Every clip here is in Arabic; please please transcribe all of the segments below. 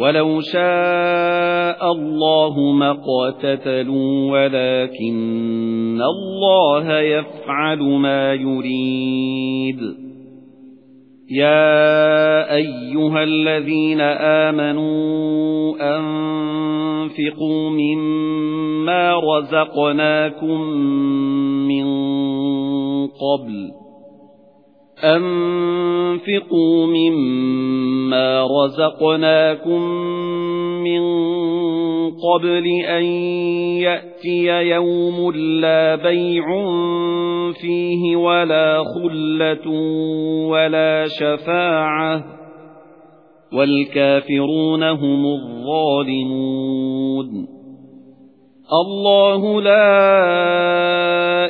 وَلَوْ شَاءَ اللَّهُ ما اقتتلوا وَلَكِنَّ اللَّهَ يَفْعَلُ مَا يُرِيدُ. يَا أَيُّهَا الَّذِينَ آمَنُوا أَنفِقُوا مِمَّا رَزَقْنَاكُم مِّن قَبْلُ. أَنفِقُوا مِمَّا رَزَقْنَاكُم مِّن قَبْلِ أَن يَأْتِيَ يَوْمٌ لَّا بَيْعٌ فِيهِ وَلَا خُلَّةٌ وَلَا شَفَاعَةٌ وَالْكَافِرُونَ هُمُ الظَّالِمُونَ اللَّهُ لَا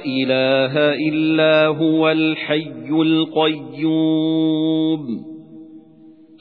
إِلَٰهَ إِلَّا هُوَ الْحَيُّ الْقَيُّومُ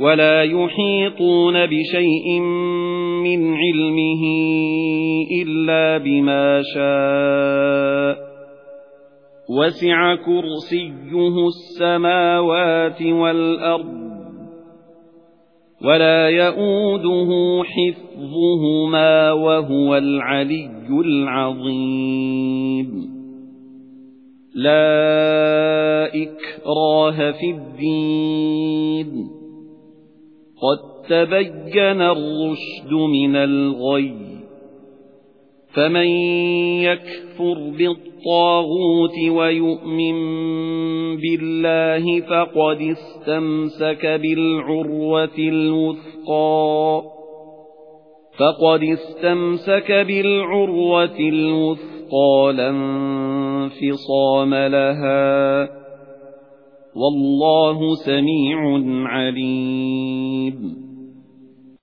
وَلَا يُحِيطُونَ بِشَيْءٍ مِنْ عِلْمِهِ إِلَّا بِمَا شَاءَ. وَسِعَ كُرْسِيُّهُ السَّمَاوَاتِ وَالْأَرْضَ وَلَا يَئُودُهُ حِفْظُهُمَا وَهُوَ الْعَلِيُّ الْعَظِيمُ. لا إكراه في الدين. قد تبين الرشد من الغي فمن يكفر بالطاغوت ويؤمن بالله فقد استمسك بالعروة الوثقى فقد استمسك بالعروة الوثقى انفصام لها والله سميع عليم.